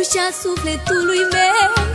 Ușa sufletului meu.